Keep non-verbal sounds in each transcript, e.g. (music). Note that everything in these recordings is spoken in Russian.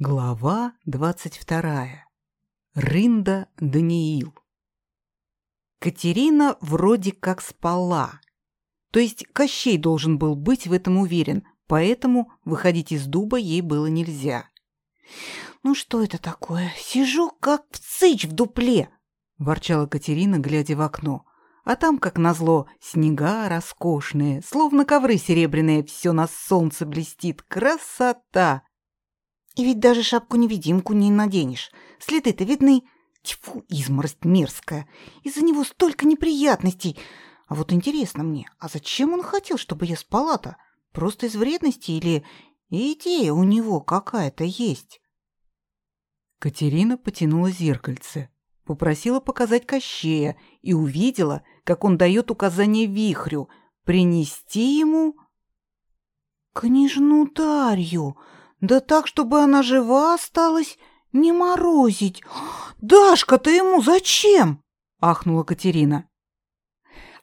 Глава двадцать вторая. Рында Даниил. Катерина вроде как спала. То есть Кощей должен был быть в этом уверен, поэтому выходить из дуба ей было нельзя. «Ну что это такое? Сижу как в цыч в дупле!» – ворчала Катерина, глядя в окно. А там, как назло, снега роскошные, словно ковры серебряные, все на солнце блестит. Красота! И ведь даже шапку-невидимку не наденешь. Следы-то видны. Тьфу, изморость мерзкая. Из-за него столько неприятностей. А вот интересно мне, а зачем он хотел, чтобы я спала-то? Просто из вредности или идея у него какая-то есть? Катерина потянула зеркальце, попросила показать Кощея и увидела, как он дает указание вихрю принести ему... «Княжну Дарью!» Да так, чтобы она жива осталась, не морозить. Дашка-то ему зачем? ахнула Катерина.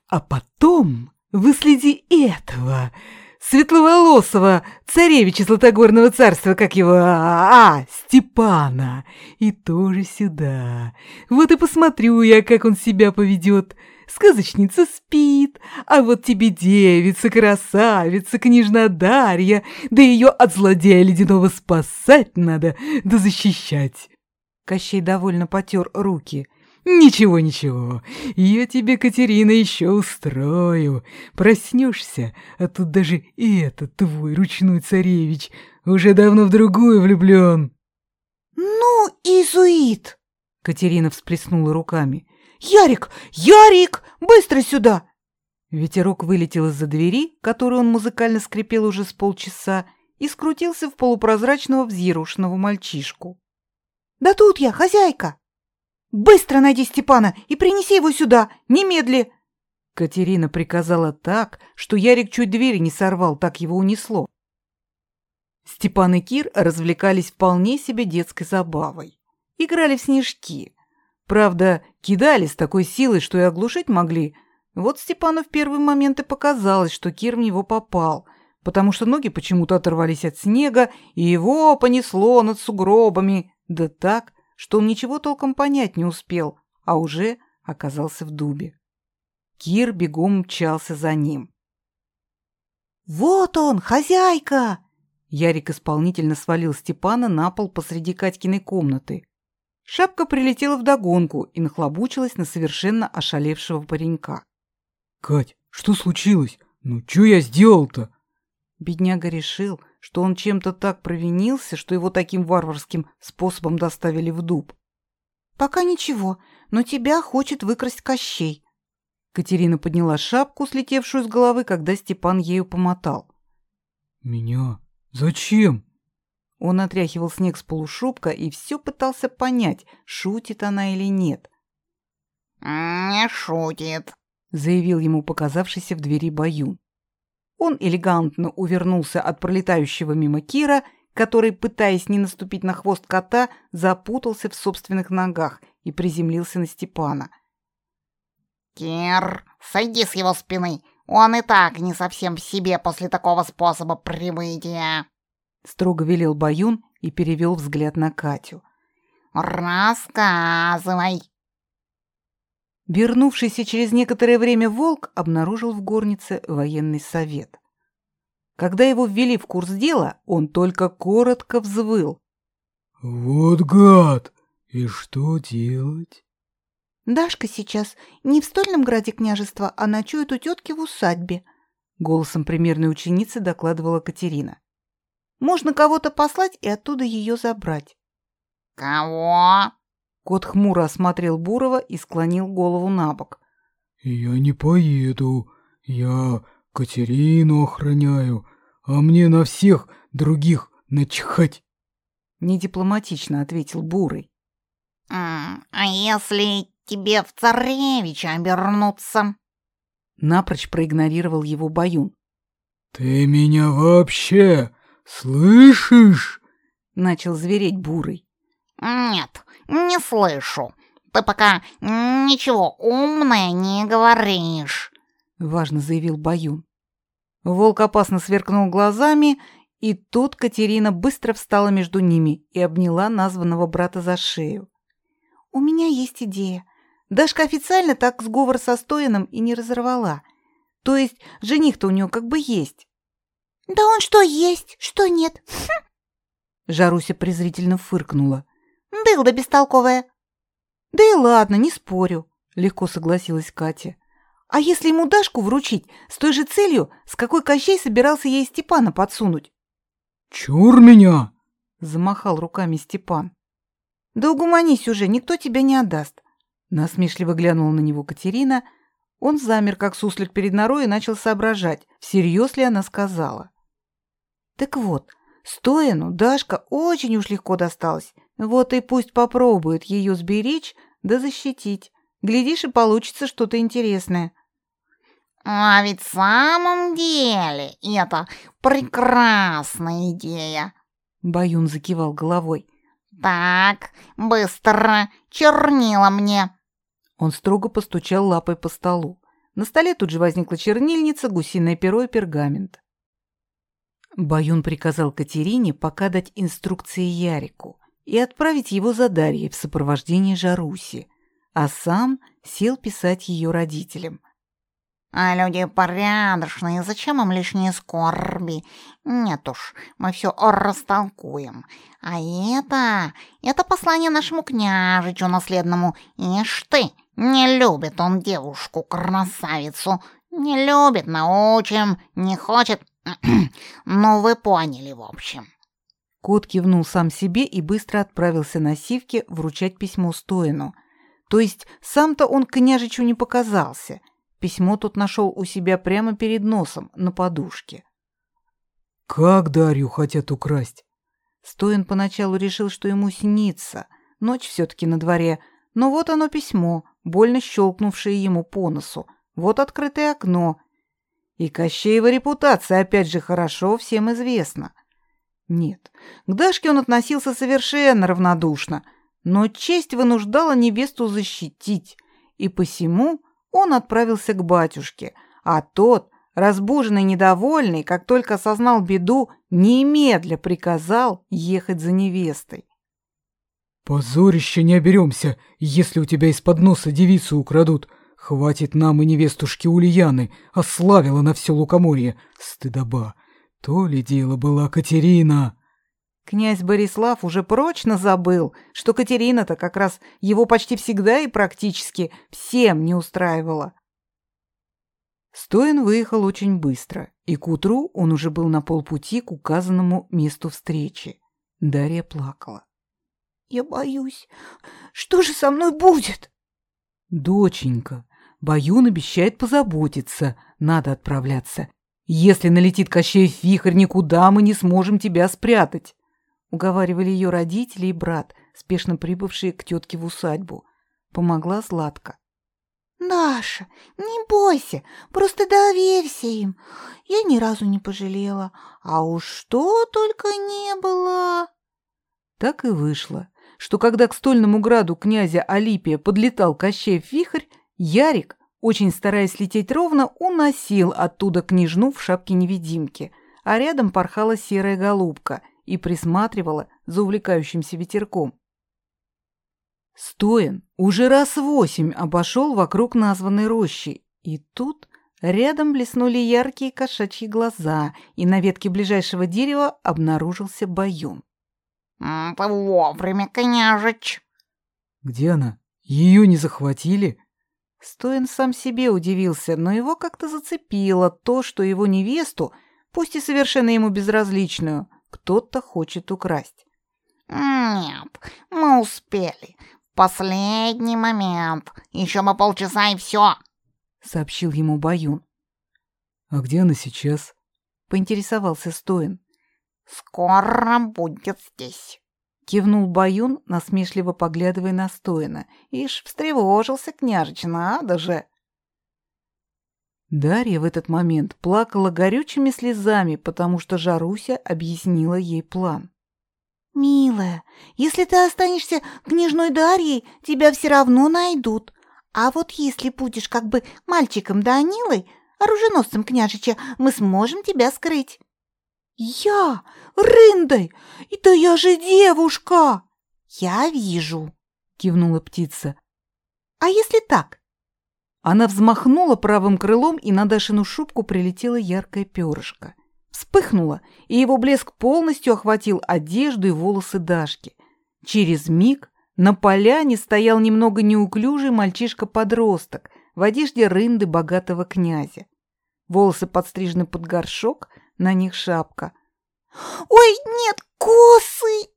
А потом выследи этого светловолосого царевича Златогорного царства, как его, а, а, Степана, и тоже сюда. Вот и посмотрю я, как он себя поведет. Сказочница спит, а вот тебе девица, красавица, княжна Дарья, да ее от злодея ледяного спасать надо, да защищать. Кощей довольно потер руки. «Ничего, ничего, я тебе, Катерина, еще устрою. Проснешься, а тут даже и этот твой ручной царевич уже давно в другую влюблен». «Ну, изуит!» Катерина всплеснула руками. «Ярик! Ярик! Быстро сюда!» Ветерок вылетел из-за двери, которую он музыкально скрипел уже с полчаса, и скрутился в полупрозрачного взъерушенного мальчишку. «Да тут я, хозяйка!» «Быстро найди Степана и принеси его сюда, немедли!» Катерина приказала так, что Ярик чуть двери не сорвал, так его унесло. Степан и Кир развлекались вполне себе детской забавой. Играли в снежки. Правда, кидали с такой силой, что и оглушить могли. Вот Степану в первый момент и показалось, что Кир в него попал, потому что ноги почему-то оторвались от снега, и его понесло над сугробами. Да так, что он ничего толком понять не успел, а уже оказался в дубе. Кир бегом мчался за ним. «Вот он, хозяйка!» Ярик исполнительно свалил Степана на пол посреди Катькиной комнаты. Шапка прилетела вдогонку и нахлобучилась на совершенно ошалевшего паренька. «Кать, что случилось? Ну, что я сделал-то?» Бедняга решил, что он чем-то так провинился, что его таким варварским способом доставили в дуб. «Пока ничего, но тебя хочет выкрасть Кощей». Катерина подняла шапку, слетевшую с головы, когда Степан ею помотал. «Меня? Зачем?» Он отряхивал снег с полушубка и все пытался понять, шутит она или нет. «Не шутит», — заявил ему показавшийся в двери Баюн. Он элегантно увернулся от пролетающего мимо Кира, который, пытаясь не наступить на хвост кота, запутался в собственных ногах и приземлился на Степана. «Кир, сойди с его спины, он и так не совсем в себе после такого способа прибытия». Строго велел Баюн и перевел взгляд на Катю. «Рассказывай!» Вернувшийся через некоторое время волк обнаружил в горнице военный совет. Когда его ввели в курс дела, он только коротко взвыл. «Вот гад! И что делать?» «Дашка сейчас не в стольном граде княжества, а ночует у тетки в усадьбе», голосом примерной ученицы докладывала Катерина. Можно кого-то послать и оттуда ее забрать. Кого? Кот хмуро осмотрел Бурова и склонил голову на бок. Я не поеду. Я Катерину охраняю, а мне на всех других начхать. Недипломатично ответил Бурый. «А если тебе в царевича обернуться?» Напрочь проигнорировал его Баюн. «Ты меня вообще «Слышишь?» — начал звереть Бурый. «Нет, не слышу. Ты пока ничего умное не говоришь», — важно заявил Баюн. Волк опасно сверкнул глазами И тут Катерина быстро встала между ними и обняла названного брата за шею. «У меня есть идея. Дашка официально так сговор со Стоином и не разорвала. То есть жених-то у нее как бы есть». «Да он что есть, что нет?» (laughs) Жаруся презрительно фыркнула. «Дылда бестолковая». «Да и ладно, не спорю», — легко согласилась Катя. «А если ему Дашку вручить с той же целью, с какой Кощей собирался ей Степана подсунуть?» «Чур меня!» — замахал руками Степан. «Да угомонись уже, никто тебя не отдаст!» Насмешливо глянула на него Катерина. Он замер, как суслик перед норой, и начал соображать, всерьез ли она сказала. «Так вот, Стояну Дашка очень уж легко досталась. Вот и пусть попробует ее сберечь да защитить. Глядишь, и получится что-то интересное». «А ведь в самом деле это прекрасная идея!» Баюн закивал головой. «Так, быстро, чернила мне!» Он строго постучал лапой по столу. На столе тут же возникла чернильница, гусиное перо и пергамент. Баюн приказал Катерине пока дать инструкции Ярику и отправить его за Дарьей в сопровождении Жаруси, а сам сел писать ее родителям – а люди порядочные, зачем им лишние скорби? Нет уж, мы все растолкуем. А это... это послание нашему княжичу наследному. Ишь ты, не любит он девушку-красавицу. Не любит, научим, не хочет. (clears throat) ну, вы поняли, в общем. Кот кивнул сам себе и быстро отправился на сивке вручать письмо Стоину. То есть сам-то он княжичу не показался — Письмо тут нашел у себя прямо перед носом, на подушке. «Как Дарью хотят украсть?» Стоин поначалу решил, что ему снится. Ночь все-таки на дворе. Но вот оно письмо, больно щелкнувшее ему по носу. Вот открытое окно. И Кощеева репутация, опять же, хорошо всем известна. Нет, к Дашке он относился совершенно равнодушно, но честь вынуждала невесту защитить, и посему он отправился к батюшке, а тот, разбуженный недовольный, как только осознал беду, немедля приказал ехать за невестой. «Позорище не оберемся, если у тебя из-под носа девицу украдут. Хватит нам и невестушки Ульяны, ославила на все лукоморье. Стыдоба. То ли дело была Катерина». Князь Борислав уже прочно забыл, что Катерина-то как раз его почти всегда и практически всем не устраивала. Стоин выехал очень быстро, и к утру он уже был на полпути к указанному месту встречи. Дарья плакала. «Я боюсь. Что же со мной будет?» «Доченька, Баюн обещает позаботиться. Надо отправляться. Если налетит Кощеев вихрь, никуда мы не сможем тебя спрятать уговаривали ее родители и брат, спешно прибывшие к тетке в усадьбу. Помогла Златка. «Даша, не бойся, просто доверься им. Я ни разу не пожалела, а уж что только не было!» Так и вышло, что когда к стольному граду князя Алипия подлетал Кощеев вихрь, Ярик, очень стараясь лететь ровно, уносил оттуда княжну в шапке-невидимки, а рядом порхала серая голубка — и присматривала за увлекающимся ветерком. Стоин уже раз восемь обошел вокруг названной рощи, и тут рядом блеснули яркие кошачьи глаза, и на ветке ближайшего дерева обнаружился Баюн. «Ты вовремя, княжич!» «Где она? Ее не захватили?» Стоин сам себе удивился, но его как-то зацепило то, что его невесту, пусть и совершенно ему безразличную, кто-то хочет украсть. «Нет, мы успели. Последний момент. Еще бы полчаса и все», — сообщил ему Баюн. «А где она сейчас?» — поинтересовался Стоин. «Скоро будет здесь», — кивнул Баюн, насмешливо поглядывая на Стоина. Ишь, встревожился княжич, надо же! Дарья в этот момент плакала горючими слезами, потому что Жаруся объяснила ей план. «Милая, если ты останешься княжной Дарьей, тебя все равно найдут. А вот если будешь как бы мальчиком Данилой, оруженосцем княжича, мы сможем тебя скрыть». Я? Рындой? Это я же девушка!» «Я вижу», — кивнула птица. «А если так?» Она взмахнула правым крылом, и на Дашину шубку прилетело яркое перышко. Вспыхнуло, и его блеск полностью охватил одежду и волосы Дашки. Через миг на поляне стоял немного неуклюжий мальчишка-подросток в одежде рынды богатого князя. Волосы подстрижены под горшок, на них шапка. «Ой, нет, косы!»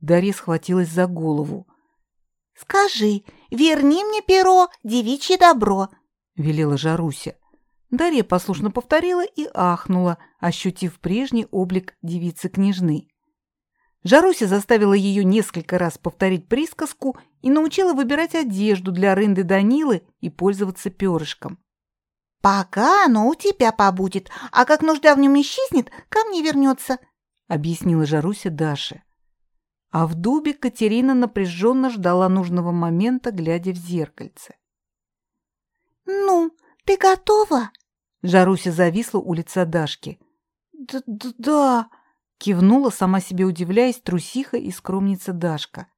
Дарья схватилась за голову. «Скажи, верни мне перо, девичье добро», — велела Жаруся. Дарья послушно повторила и ахнула, ощутив прежний облик девицы-княжны. Жаруся заставила ее несколько раз повторить присказку и научила выбирать одежду для рынды Данилы и пользоваться перышком. «Пока оно у тебя побудет, а как нужда в нем исчезнет, ко мне вернется», — объяснила Жаруся Даше. А в дубе Катерина напряженно ждала нужного момента, глядя в зеркальце. «Ну, ты готова?» Жаруся зависла у лица Дашки. «Да-да», — кивнула, сама себе удивляясь, трусиха и скромница Дашка.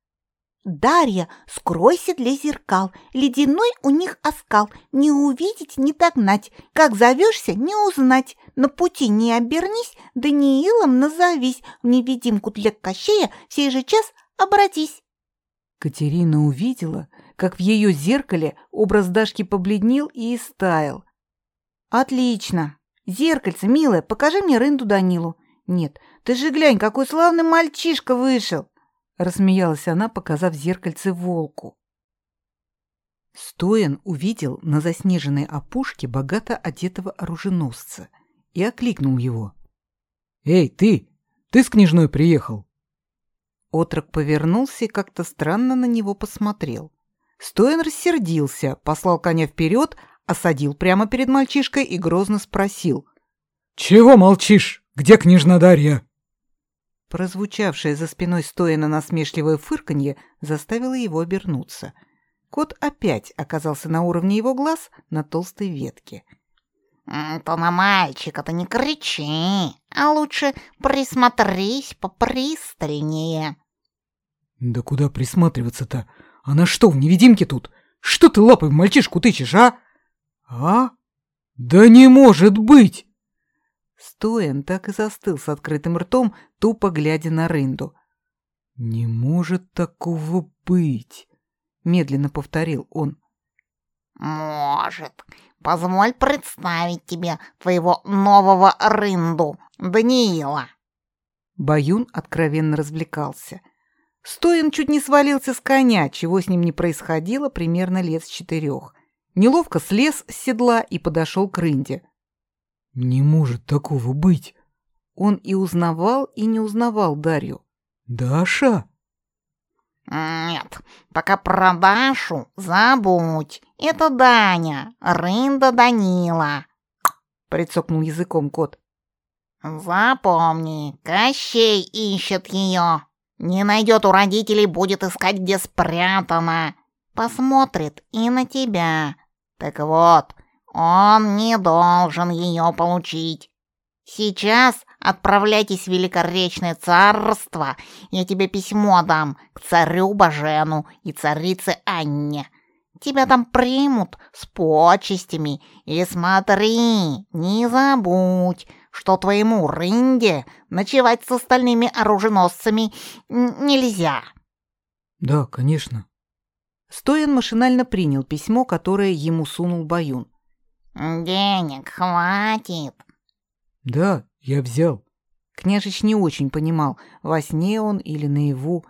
«Дарья, скройся для зеркал, ледяной у них оскал, не увидеть, не догнать, как зовешься, не узнать, на пути не обернись, Даниилом назовись, в невидимку для Кощея в сей же час обратись». Катерина увидела, как в ее зеркале образ Дашки побледнел и истаял. «Отлично! Зеркальце, милая, покажи мне рынду Данилу. Нет, ты же глянь, какой славный мальчишка вышел!» Рассмеялась она, показав зеркальце волку. Стоян увидел на заснеженной опушке богато одетого оруженосца и окликнул его. «Эй, ты! Ты с княжной приехал!» Отрок повернулся и как-то странно на него посмотрел. Стоян рассердился, послал коня вперед, осадил прямо перед мальчишкой и грозно спросил. «Чего молчишь? Где княжна Дарья?» Прозвучавшее за спиной Стояна насмешливое фырканье заставило его обернуться. Кот опять оказался на уровне его глаз на толстой ветке. «То на мальчика-то не кричи, а лучше присмотрись попристальнее». «Да куда присматриваться-то? Она что, в невидимке тут? Что ты лапой в мальчишку тычешь, а? А? Да не может быть!» Стоян так и застыл с открытым ртом, тупо глядя на рынду. «Не может такого быть!» — медленно повторил он. «Может. Позволь представить тебе твоего нового рынду, Даниила». Баюн откровенно развлекался. Стоян чуть не свалился с коня, чего с ним не происходило примерно лет с четырех. Неловко слез с седла и подошел к рынде. Не может такого быть. Он и узнавал, и не узнавал Дарью. Даша? Нет, пока про Дашу забудь. Это Даня, Рында Данила. Прицокнул языком кот. Запомни, Кощей ищет ее. Не найдет у родителей, будет искать, где спрятана. Посмотрит и на тебя. Так вот, он не должен ее получить. Сейчас отправляйтесь в Великоречное царство. Я тебе письмо дам к царю Бажену и царице Анне. Тебя там примут с почестями. И смотри, не забудь, что твоему Рынде ночевать с остальными оруженосцами нельзя. Да, конечно. Стоян машинально принял письмо, которое ему сунул Баюн. «Денег хватит». «Да, я взял». Княжич не очень понимал, во сне он или наяву.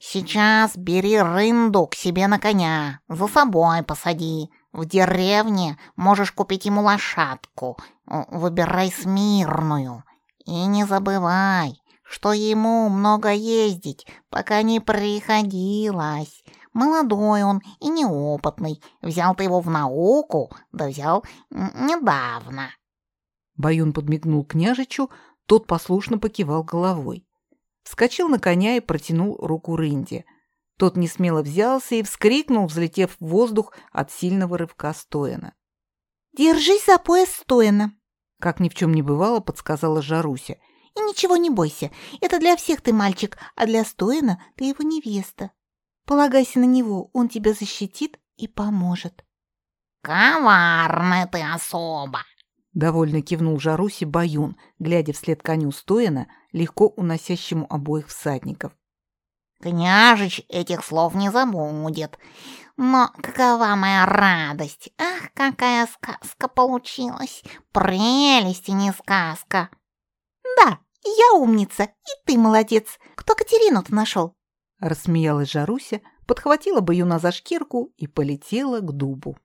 «Сейчас бери рынду к себе на коня, за собой посади. В деревне можешь купить ему лошадку. Выбирай смирную. И не забывай, что ему много ездить, пока не приходилось. Молодой он и неопытный. Взял ты его в науку, да взял недавно. Баюн подмигнул княжичу, тот послушно покивал головой. Вскочил на коня и протянул руку Рынде. Тот несмело взялся и вскрикнул, взлетев в воздух от сильного рывка Стояна. «Держись за пояс Стояна!» Как ни в чем не бывало, подсказала Жаруся. и ничего не бойся. Это для всех ты мальчик, а для Стоина ты его невеста. Полагайся на него, он тебя защитит и поможет. Коварная ты особа. Довольно кивнул Жаруси Баюн, глядя вслед коню Стоина, легко уносящему обоих всадников. Княжич этих слов не забудет. Но какова моя радость! Ах, какая сказка получилась! Прелесть и не сказка! Да, я умница, и ты молодец. Кто Катерину-то нашел? Рассмеялась Жаруся, подхватила Баюна за шкирку и полетела к дубу.